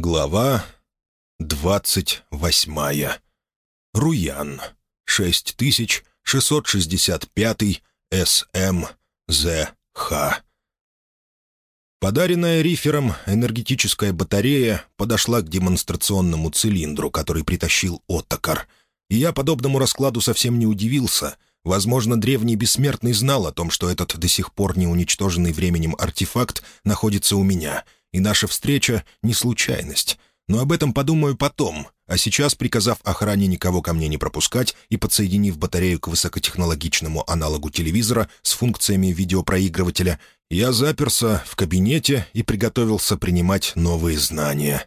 Глава двадцать восьмая. Руян. 6665 СМЗХ. Подаренная рифером энергетическая батарея подошла к демонстрационному цилиндру, который притащил Оттокар. И я подобному раскладу совсем не удивился. Возможно, древний бессмертный знал о том, что этот до сих пор не уничтоженный временем артефакт находится у меня — и наша встреча — не случайность. Но об этом подумаю потом, а сейчас, приказав охране никого ко мне не пропускать и подсоединив батарею к высокотехнологичному аналогу телевизора с функциями видеопроигрывателя, я заперся в кабинете и приготовился принимать новые знания.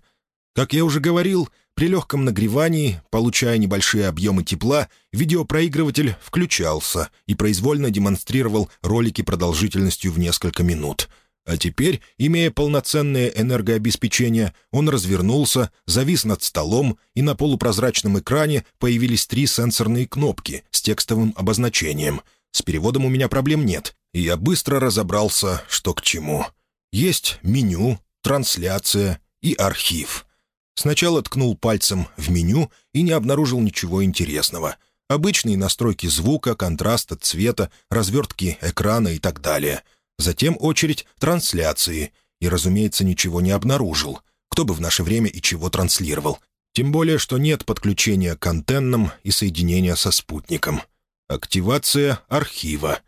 Как я уже говорил, при легком нагревании, получая небольшие объемы тепла, видеопроигрыватель включался и произвольно демонстрировал ролики продолжительностью в несколько минут — а теперь, имея полноценное энергообеспечение, он развернулся, завис над столом, и на полупрозрачном экране появились три сенсорные кнопки с текстовым обозначением. С переводом у меня проблем нет, и я быстро разобрался, что к чему. Есть меню, трансляция и архив. Сначала ткнул пальцем в меню и не обнаружил ничего интересного. Обычные настройки звука, контраста, цвета, развертки экрана и так далее — Затем очередь трансляции. И, разумеется, ничего не обнаружил. Кто бы в наше время и чего транслировал. Тем более, что нет подключения к антеннам и соединения со спутником. Активация архива.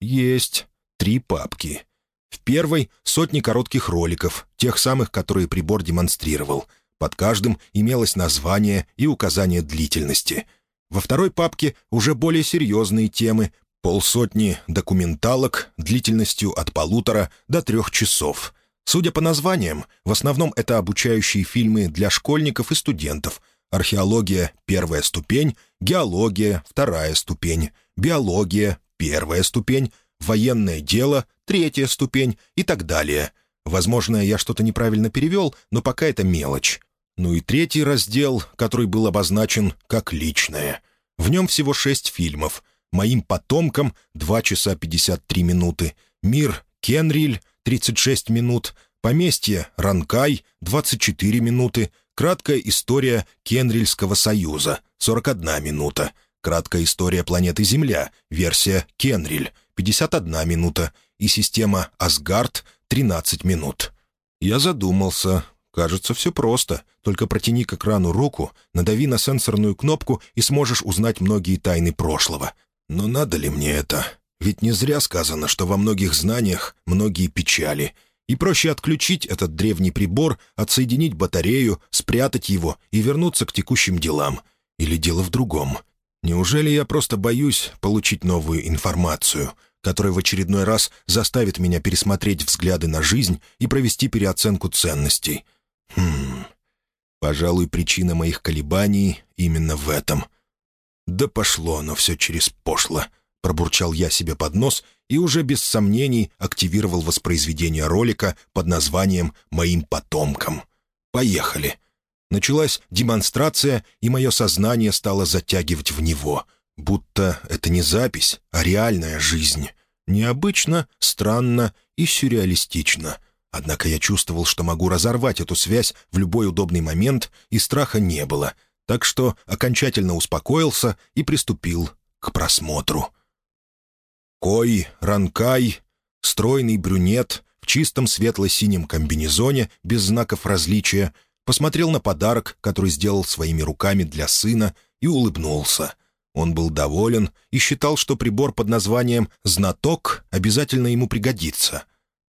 Есть три папки. В первой — сотни коротких роликов, тех самых, которые прибор демонстрировал. Под каждым имелось название и указание длительности. Во второй папке уже более серьезные темы, Полсотни документалок длительностью от полутора до трех часов. Судя по названиям, в основном это обучающие фильмы для школьников и студентов. Археология — первая ступень, геология — вторая ступень, биология — первая ступень, военное дело — третья ступень и так далее. Возможно, я что-то неправильно перевел, но пока это мелочь. Ну и третий раздел, который был обозначен как «личное». В нем всего шесть фильмов — моим потомкам — 2 часа 53 минуты, мир Кенриль — 36 минут, поместье Ранкай — 24 минуты, краткая история Кенрильского союза — 41 минута, краткая история планеты Земля, версия Кенриль — 51 минута и система Асгард — 13 минут. Я задумался. Кажется, все просто. Только протяни к экрану руку, надави на сенсорную кнопку и сможешь узнать многие тайны прошлого. Но надо ли мне это? Ведь не зря сказано, что во многих знаниях многие печали. И проще отключить этот древний прибор, отсоединить батарею, спрятать его и вернуться к текущим делам. Или дело в другом. Неужели я просто боюсь получить новую информацию, которая в очередной раз заставит меня пересмотреть взгляды на жизнь и провести переоценку ценностей? Хм... Пожалуй, причина моих колебаний именно в этом — «Да пошло оно все через пошло», — пробурчал я себе под нос и уже без сомнений активировал воспроизведение ролика под названием «Моим потомкам». «Поехали». Началась демонстрация, и мое сознание стало затягивать в него, будто это не запись, а реальная жизнь. Необычно, странно и сюрреалистично. Однако я чувствовал, что могу разорвать эту связь в любой удобный момент, и страха не было — так что окончательно успокоился и приступил к просмотру. Кой, Ранкай, стройный брюнет в чистом светло-синем комбинезоне без знаков различия, посмотрел на подарок, который сделал своими руками для сына, и улыбнулся. Он был доволен и считал, что прибор под названием «Знаток» обязательно ему пригодится.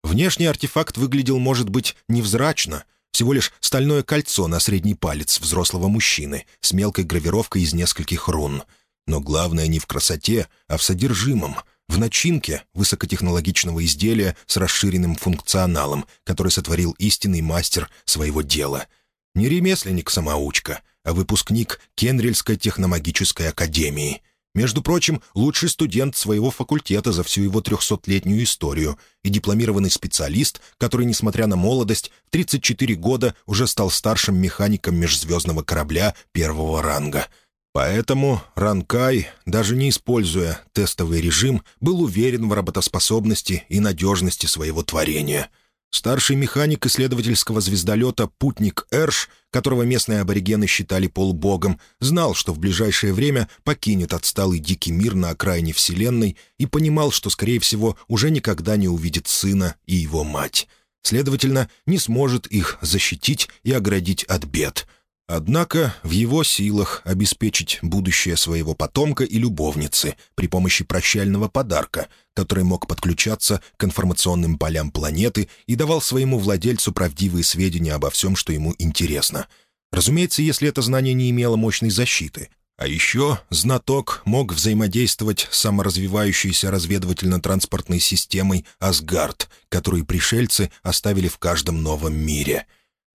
Внешний артефакт выглядел, может быть, невзрачно — всего лишь стальное кольцо на средний палец взрослого мужчины с мелкой гравировкой из нескольких рун. Но главное не в красоте, а в содержимом, в начинке высокотехнологичного изделия с расширенным функционалом, который сотворил истинный мастер своего дела. Не ремесленник-самоучка, а выпускник Кенрильской техномагической академии — между прочим, лучший студент своего факультета за всю его трехсотлетнюю историю и дипломированный специалист, который, несмотря на молодость, в 34 года уже стал старшим механиком межзвездного корабля первого ранга. Поэтому Ранкай, даже не используя тестовый режим, был уверен в работоспособности и надежности своего творения. Старший механик исследовательского звездолета «Путник Эрш», которого местные аборигены считали полубогом, знал, что в ближайшее время покинет отсталый дикий мир на окраине Вселенной и понимал, что, скорее всего, уже никогда не увидит сына и его мать. Следовательно, не сможет их защитить и оградить от бед. Однако в его силах обеспечить будущее своего потомка и любовницы при помощи прощального подарка, который мог подключаться к информационным полям планеты и давал своему владельцу правдивые сведения обо всем, что ему интересно. Разумеется, если это знание не имело мощной защиты. А еще знаток мог взаимодействовать с саморазвивающейся разведывательно-транспортной системой «Асгард», которую пришельцы оставили в каждом новом мире.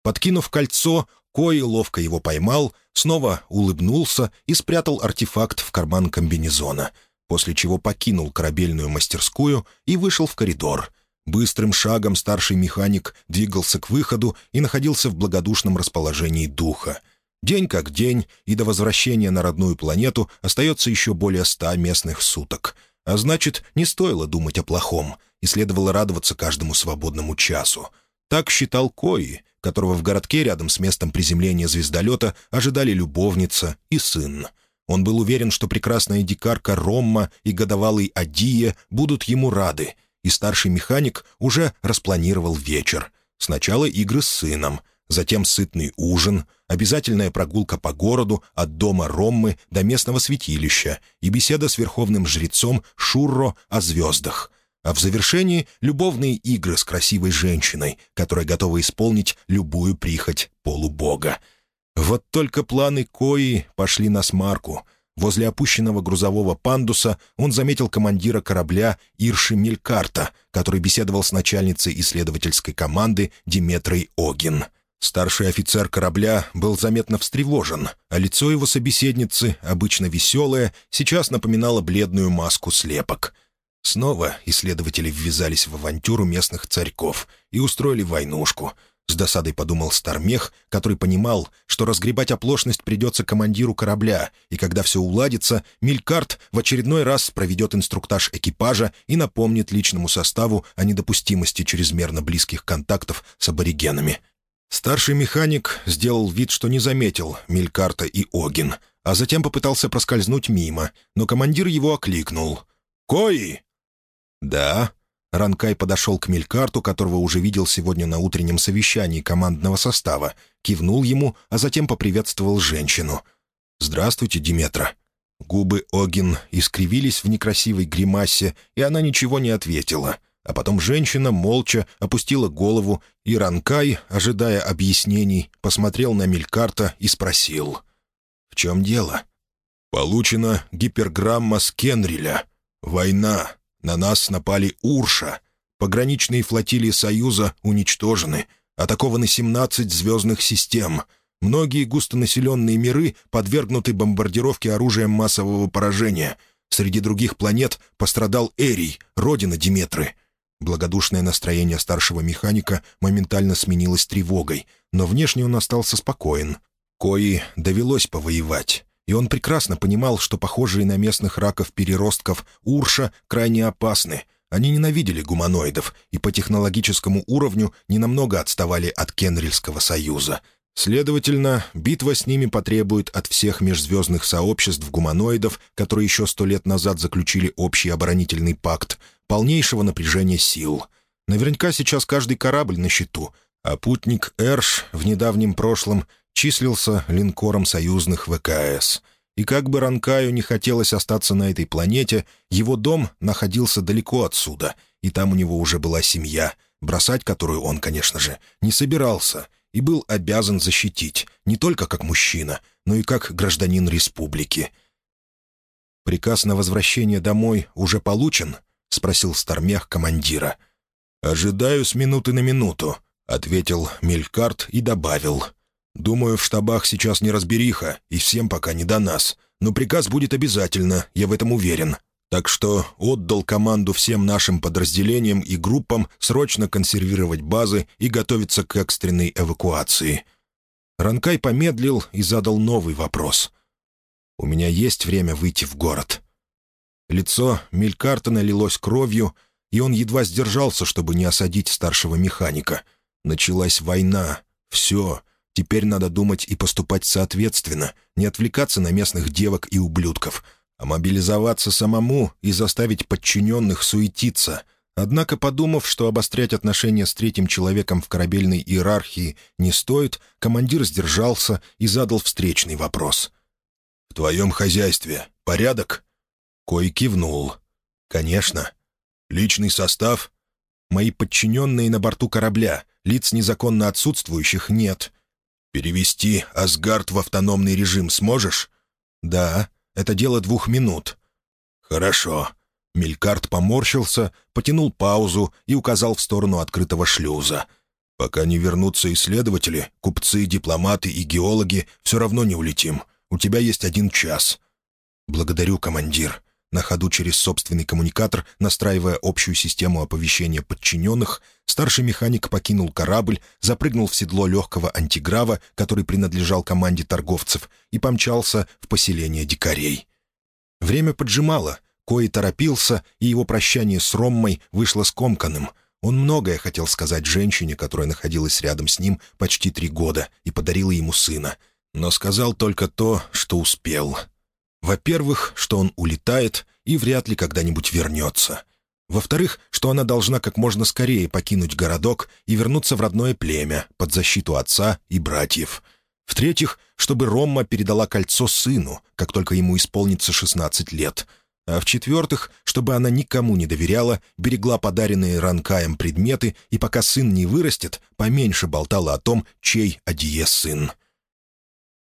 Подкинув кольцо, Кои ловко его поймал, снова улыбнулся и спрятал артефакт в карман комбинезона, после чего покинул корабельную мастерскую и вышел в коридор. Быстрым шагом старший механик двигался к выходу и находился в благодушном расположении духа. День как день, и до возвращения на родную планету остается еще более ста местных суток. А значит, не стоило думать о плохом, и следовало радоваться каждому свободному часу. Так считал Кои, которого в городке рядом с местом приземления звездолета ожидали любовница и сын. Он был уверен, что прекрасная дикарка Ромма и годовалый Адия будут ему рады, и старший механик уже распланировал вечер. Сначала игры с сыном, затем сытный ужин, обязательная прогулка по городу от дома Роммы до местного святилища и беседа с верховным жрецом Шурро о звездах — а в завершении — любовные игры с красивой женщиной, которая готова исполнить любую прихоть полубога. Вот только планы Кои пошли на смарку. Возле опущенного грузового пандуса он заметил командира корабля Ирши Мелькарта, который беседовал с начальницей исследовательской команды Диметрой Огин. Старший офицер корабля был заметно встревожен, а лицо его собеседницы, обычно веселое, сейчас напоминало бледную маску слепок — Снова исследователи ввязались в авантюру местных царьков и устроили войнушку. С досадой подумал Стармех, который понимал, что разгребать оплошность придется командиру корабля, и когда все уладится, Милькарт в очередной раз проведет инструктаж экипажа и напомнит личному составу о недопустимости чрезмерно близких контактов с аборигенами. Старший механик сделал вид, что не заметил Милькарта и Огин, а затем попытался проскользнуть мимо, но командир его окликнул. «Кои!» «Да». Ранкай подошел к Мелькарту, которого уже видел сегодня на утреннем совещании командного состава, кивнул ему, а затем поприветствовал женщину. «Здравствуйте, Диметра». Губы Огин искривились в некрасивой гримасе, и она ничего не ответила. А потом женщина молча опустила голову, и Ранкай, ожидая объяснений, посмотрел на Мелькарта и спросил. «В чем дело?» «Получена гиперграмма с Кенриля. Война. На нас напали Урша. Пограничные флотилии Союза уничтожены. Атакованы 17 звездных систем. Многие густонаселенные миры подвергнуты бомбардировке оружием массового поражения. Среди других планет пострадал Эрий, родина Диметры. Благодушное настроение старшего механика моментально сменилось тревогой, но внешне он остался спокоен. Кои довелось повоевать и он прекрасно понимал, что похожие на местных раков-переростков Урша крайне опасны. Они ненавидели гуманоидов и по технологическому уровню ненамного отставали от Кенрильского союза. Следовательно, битва с ними потребует от всех межзвездных сообществ гуманоидов, которые еще сто лет назад заключили общий оборонительный пакт, полнейшего напряжения сил. Наверняка сейчас каждый корабль на счету, а путник Эрш в недавнем прошлом числился линкором союзных ВКС. И как бы Ранкаю не хотелось остаться на этой планете, его дом находился далеко отсюда, и там у него уже была семья, бросать которую он, конечно же, не собирался и был обязан защитить, не только как мужчина, но и как гражданин республики. «Приказ на возвращение домой уже получен?» — спросил Стармех командира. «Ожидаю с минуты на минуту», — ответил Мелькарт и добавил — Думаю, в штабах сейчас не разбериха, и всем пока не до нас. Но приказ будет обязательно, я в этом уверен. Так что отдал команду всем нашим подразделениям и группам срочно консервировать базы и готовиться к экстренной эвакуации. Ранкай помедлил и задал новый вопрос. «У меня есть время выйти в город». Лицо Мелькарта налилось кровью, и он едва сдержался, чтобы не осадить старшего механика. Началась война. Все. Теперь надо думать и поступать соответственно, не отвлекаться на местных девок и ублюдков, а мобилизоваться самому и заставить подчиненных суетиться. Однако, подумав, что обострять отношения с третьим человеком в корабельной иерархии не стоит, командир сдержался и задал встречный вопрос. «В твоем хозяйстве порядок?» Кой кивнул. «Конечно. Личный состав?» «Мои подчиненные на борту корабля. Лиц незаконно отсутствующих нет». «Перевести Асгард в автономный режим сможешь?» «Да. Это дело двух минут». «Хорошо». Мелькарт поморщился, потянул паузу и указал в сторону открытого шлюза. «Пока не вернутся исследователи, купцы, дипломаты и геологи, все равно не улетим. У тебя есть один час». «Благодарю, командир». На ходу через собственный коммуникатор, настраивая общую систему оповещения подчиненных, старший механик покинул корабль, запрыгнул в седло легкого антиграва, который принадлежал команде торговцев, и помчался в поселение дикарей. Время поджимало, Кои торопился, и его прощание с Роммой вышло скомканным. Он многое хотел сказать женщине, которая находилась рядом с ним почти три года и подарила ему сына, но сказал только то, что успел — во-первых, что он улетает и вряд ли когда-нибудь вернется. Во-вторых, что она должна как можно скорее покинуть городок и вернуться в родное племя под защиту отца и братьев. В-третьих, чтобы Ромма передала кольцо сыну, как только ему исполнится 16 лет. А в-четвертых, чтобы она никому не доверяла, берегла подаренные Ранкаем предметы и пока сын не вырастет, поменьше болтала о том, чей Адие сын.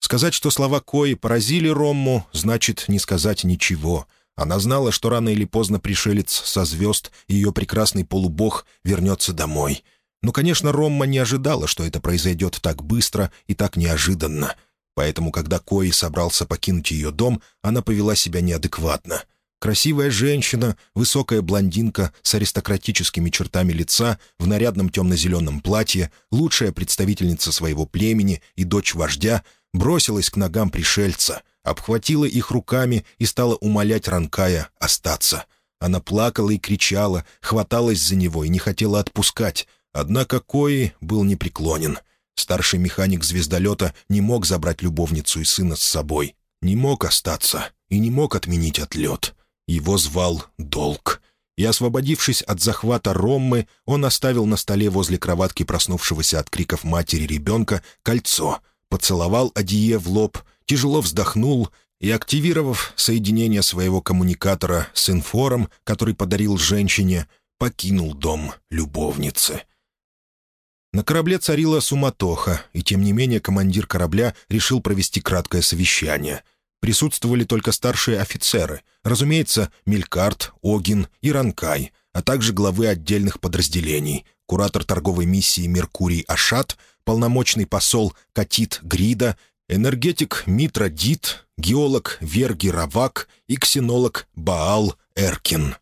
Сказать, что слова Кои поразили Ромму, значит не сказать ничего. Она знала, что рано или поздно пришелец со звезд, ее прекрасный полубог, вернется домой. Но, конечно, Ромма не ожидала, что это произойдет так быстро и так неожиданно. Поэтому, когда Кои собрался покинуть ее дом, она повела себя неадекватно. Красивая женщина, высокая блондинка с аристократическими чертами лица, в нарядном темно-зеленом платье, лучшая представительница своего племени и дочь вождя — бросилась к ногам пришельца, обхватила их руками и стала умолять Ранкая остаться. Она плакала и кричала, хваталась за него и не хотела отпускать, однако Кои был непреклонен. Старший механик звездолета не мог забрать любовницу и сына с собой, не мог остаться и не мог отменить отлет. Его звал долг. И, освободившись от захвата Роммы, он оставил на столе возле кроватки проснувшегося от криков матери ребенка кольцо — поцеловал Адие в лоб, тяжело вздохнул и, активировав соединение своего коммуникатора с инфором, который подарил женщине, покинул дом любовницы. На корабле царила суматоха, и тем не менее командир корабля решил провести краткое совещание. Присутствовали только старшие офицеры, разумеется, Мелькарт, Огин и Ранкай, а также главы отдельных подразделений, куратор торговой миссии «Меркурий Ашат», полномочный посол Катит Грида, энергетик Митра Дит, геолог Верги Равак и ксенолог Баал Эркин.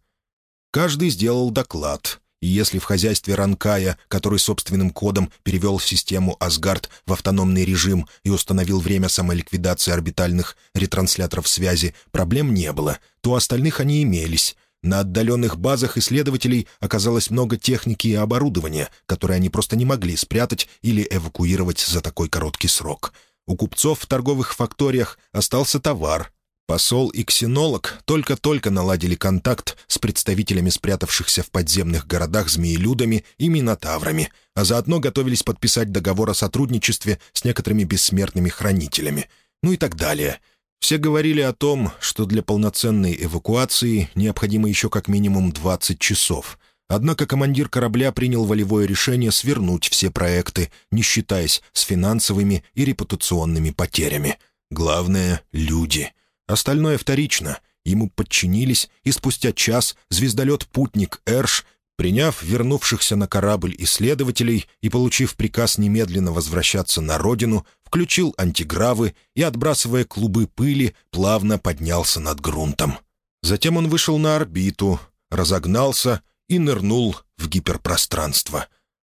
Каждый сделал доклад, и если в хозяйстве Ранкая, который собственным кодом перевел систему Асгард в автономный режим и установил время самоликвидации орбитальных ретрансляторов связи, проблем не было, то у остальных они имелись, на отдаленных базах исследователей оказалось много техники и оборудования, которые они просто не могли спрятать или эвакуировать за такой короткий срок. У купцов в торговых факториях остался товар. Посол и ксенолог только-только наладили контакт с представителями спрятавшихся в подземных городах змеелюдами и минотаврами, а заодно готовились подписать договор о сотрудничестве с некоторыми бессмертными хранителями. Ну и так далее — все говорили о том, что для полноценной эвакуации необходимо еще как минимум 20 часов. Однако командир корабля принял волевое решение свернуть все проекты, не считаясь с финансовыми и репутационными потерями. Главное — люди. Остальное вторично. Ему подчинились, и спустя час звездолет «Путник Эрш» Приняв вернувшихся на корабль исследователей и получив приказ немедленно возвращаться на родину, включил антигравы и, отбрасывая клубы пыли, плавно поднялся над грунтом. Затем он вышел на орбиту, разогнался и нырнул в гиперпространство.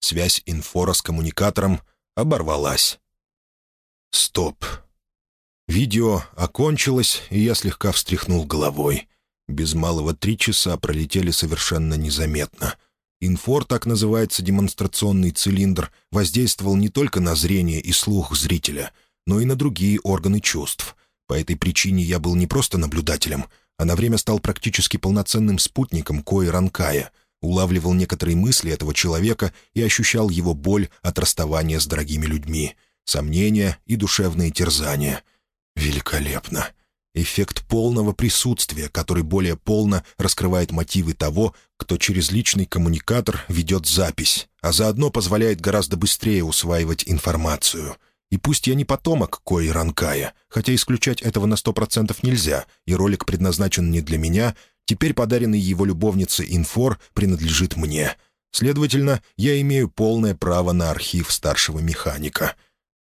Связь инфора с коммуникатором оборвалась. Стоп. Видео окончилось, и я слегка встряхнул головой. Без малого три часа пролетели совершенно незаметно. Инфор, так называется демонстрационный цилиндр, воздействовал не только на зрение и слух зрителя, но и на другие органы чувств. По этой причине я был не просто наблюдателем, а на время стал практически полноценным спутником Кои Ранкая, улавливал некоторые мысли этого человека и ощущал его боль от расставания с дорогими людьми, сомнения и душевные терзания. Великолепно! Эффект полного присутствия, который более полно раскрывает мотивы того, кто через личный коммуникатор ведет запись, а заодно позволяет гораздо быстрее усваивать информацию. И пусть я не потомок Кои Ранкая, хотя исключать этого на сто процентов нельзя, и ролик предназначен не для меня, теперь подаренный его любовнице инфор принадлежит мне. Следовательно, я имею полное право на архив старшего механика —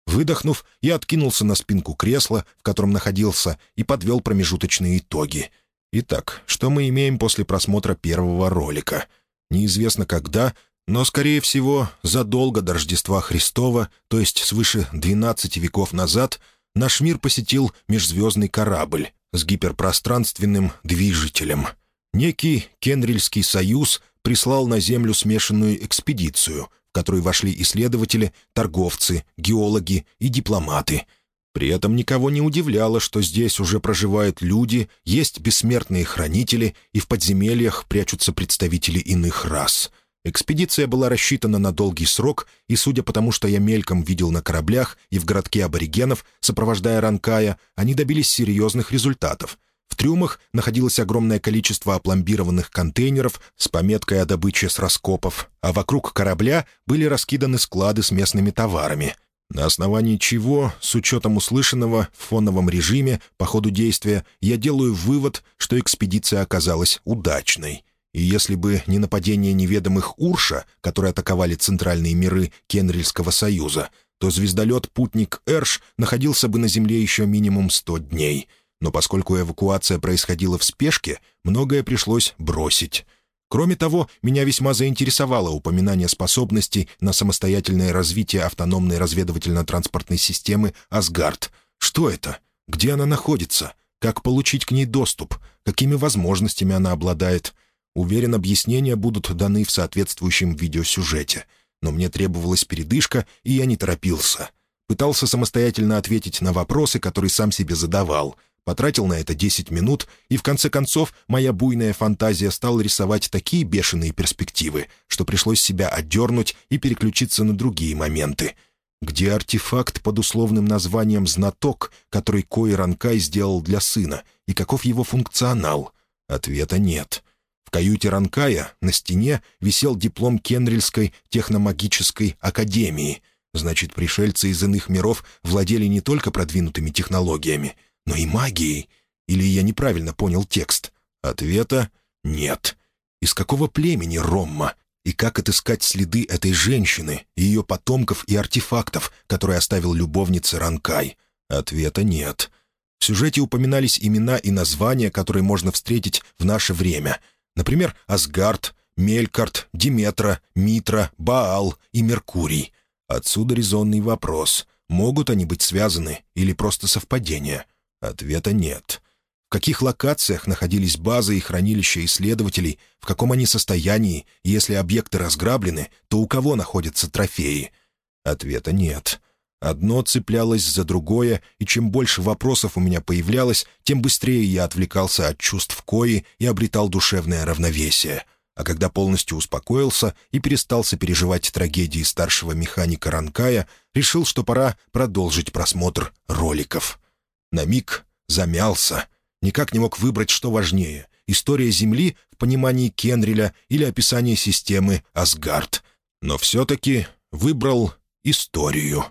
Выдохнув, я откинулся на спинку кресла, в котором находился, и подвел промежуточные итоги. Итак, что мы имеем после просмотра первого ролика? Неизвестно когда, но, скорее всего, задолго до Рождества Христова, то есть свыше 12 веков назад, наш мир посетил межзвездный корабль с гиперпространственным движителем. Некий Кенрильский союз прислал на Землю смешанную экспедицию — которой вошли исследователи, торговцы, геологи и дипломаты. При этом никого не удивляло, что здесь уже проживают люди, есть бессмертные хранители, и в подземельях прячутся представители иных рас. Экспедиция была рассчитана на долгий срок, и, судя по тому, что я мельком видел на кораблях и в городке аборигенов, сопровождая Ранкая, они добились серьезных результатов — в трюмах находилось огромное количество опломбированных контейнеров с пометкой о добыче с раскопов, а вокруг корабля были раскиданы склады с местными товарами. На основании чего, с учетом услышанного в фоновом режиме по ходу действия, я делаю вывод, что экспедиция оказалась удачной. И если бы не нападение неведомых Урша, которые атаковали центральные миры Кенрильского союза, то звездолет-путник Эрш находился бы на Земле еще минимум сто дней — но поскольку эвакуация происходила в спешке, многое пришлось бросить. Кроме того, меня весьма заинтересовало упоминание способностей на самостоятельное развитие автономной разведывательно-транспортной системы «Асгард». Что это? Где она находится? Как получить к ней доступ? Какими возможностями она обладает? Уверен, объяснения будут даны в соответствующем видеосюжете. Но мне требовалась передышка, и я не торопился. Пытался самостоятельно ответить на вопросы, которые сам себе задавал — Потратил на это 10 минут, и в конце концов моя буйная фантазия стала рисовать такие бешеные перспективы, что пришлось себя отдернуть и переключиться на другие моменты. Где артефакт под условным названием «Знаток», который Кои Ранкай сделал для сына, и каков его функционал? Ответа нет. В каюте Ранкая на стене висел диплом Кенрильской техномагической академии. Значит, пришельцы из иных миров владели не только продвинутыми технологиями, но и магией. Или я неправильно понял текст? Ответа нет. Из какого племени Ромма? И как отыскать следы этой женщины, ее потомков и артефактов, которые оставил любовница Ранкай? Ответа нет. В сюжете упоминались имена и названия, которые можно встретить в наше время. Например, Асгард, Мелькарт, Диметра, Митра, Баал и Меркурий. Отсюда резонный вопрос. Могут они быть связаны или просто совпадения? Ответа нет. В каких локациях находились базы и хранилища исследователей, в каком они состоянии, если объекты разграблены, то у кого находятся трофеи? Ответа нет. Одно цеплялось за другое, и чем больше вопросов у меня появлялось, тем быстрее я отвлекался от чувств кои и обретал душевное равновесие. А когда полностью успокоился и перестал сопереживать трагедии старшего механика Ранкая, решил, что пора продолжить просмотр роликов. На миг замялся. Никак не мог выбрать, что важнее — история Земли в понимании Кенриля или описание системы Асгард. Но все-таки выбрал историю.